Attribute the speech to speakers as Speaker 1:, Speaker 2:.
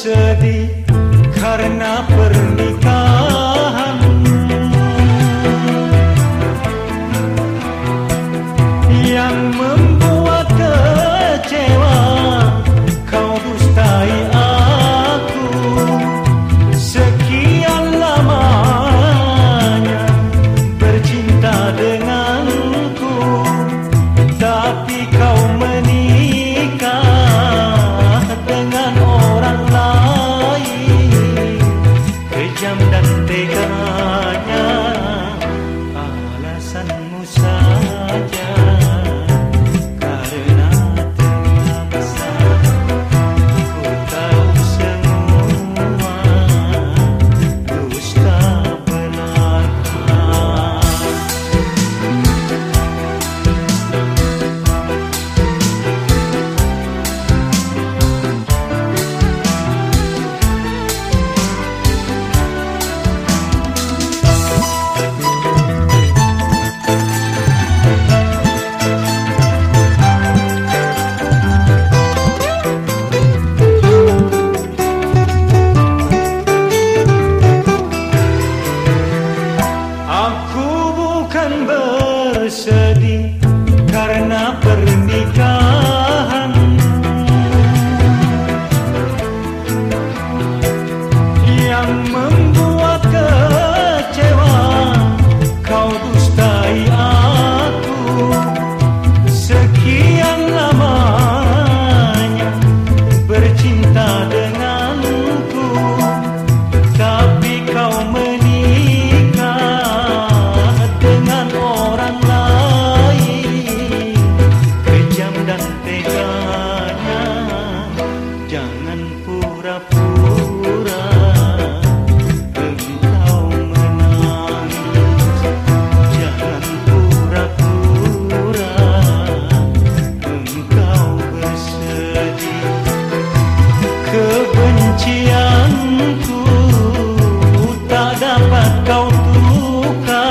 Speaker 1: bersedih karena pernikahan bukan bersedih karena boca